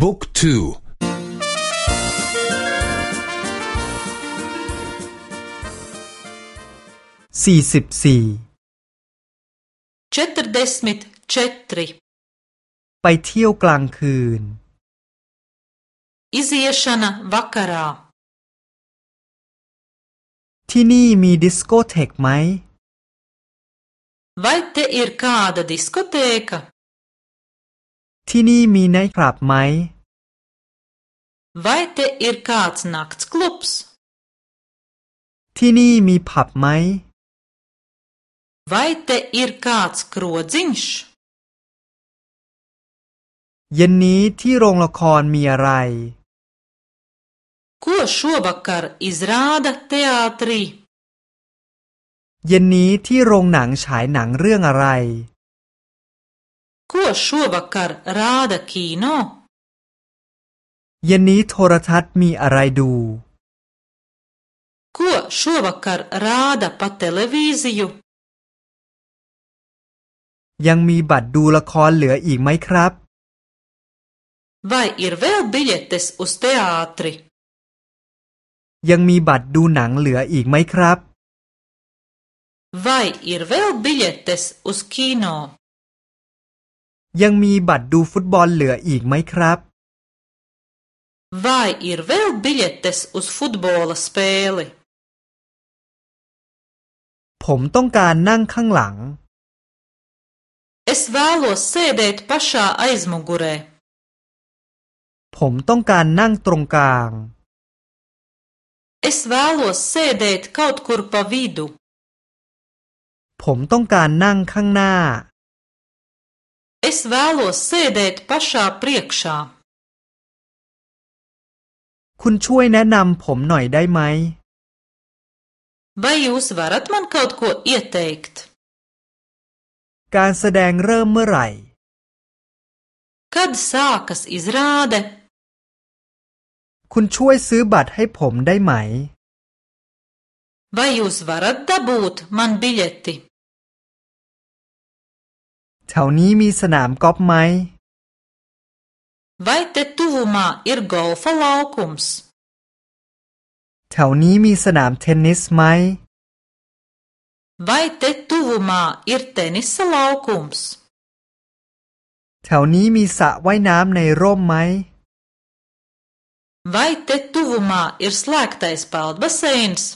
บุ๊กทูสี่สิบสี่เจ็ดเดสมิทเจ็ดริไปเที่ยวกลางคืนอิเซียชนาวักราที่นี่มีดิสโกเทกไหมไวเตอิร์คาดดิสโกเทกที่นี่มีไนท์คลับไหม v a เตอิร์ก d ตนักคล k l บส์ที่นี่มีผับไหม Vai te ir ก ā d s k r o d z งช์เย็นนี้ที่โรงละครมีอะไรกูัวบักการอิสราดเ t e าตรี เย็นนี้ที่โรงหนังฉายหนังเรื่องอะไร Ko šovakar rāda kino? เย็นนี้โทรทัศน์มีอะไรดู Ko šovakar rāda pa televīziju? ยังมีบัตรดูละครเหลืออีกไหมครับ Vai ir vēl biļetes uz teātri? ยังมีบัตรดูหนังเหลืออีกไหมครับ Vai ir vēl biļetes uz kino? ยังมีบัตรดูฟุตบอลเหลืออีกไหมครับ Vai ir vēl biļetes uz futbola spēli? ผมต้องการนั่งข้างหลัง Es vēlos sēdēt pašā aizmugurē. ผมต้องการนั่งตรงกลาง Es vēlos sēdēt kaut kur pa vidu. ผมต้องการนั่งข้างหน้า Es vēlos sēdēt pašā priekšā. คุณช่วยแนะนำผมหน่อยได้ไหม Vai jūs varat man kaut ko ieteikt? การแสดงเริ่มเมื่อไหร่ Kad sākas izrāde? คุณช่วยซื้อบัตรให้ผมได้ไหม Vai jūs varat dabūt man biļeti? ถวนี้มีสนามกอล์ฟไหม ไวเตตูวูมาอิร์กอลฟลาคุมส์ แถวนี้มีสนามเทนนิสไหม ไวเตตูวูมาอิร์เทนนิสฟลาคุมส์ แถวนี้มีสระว่ายน้ำในร่มไหม ไวเตตูวูมาอิร์สลักไตสปาลด์บาเซนส์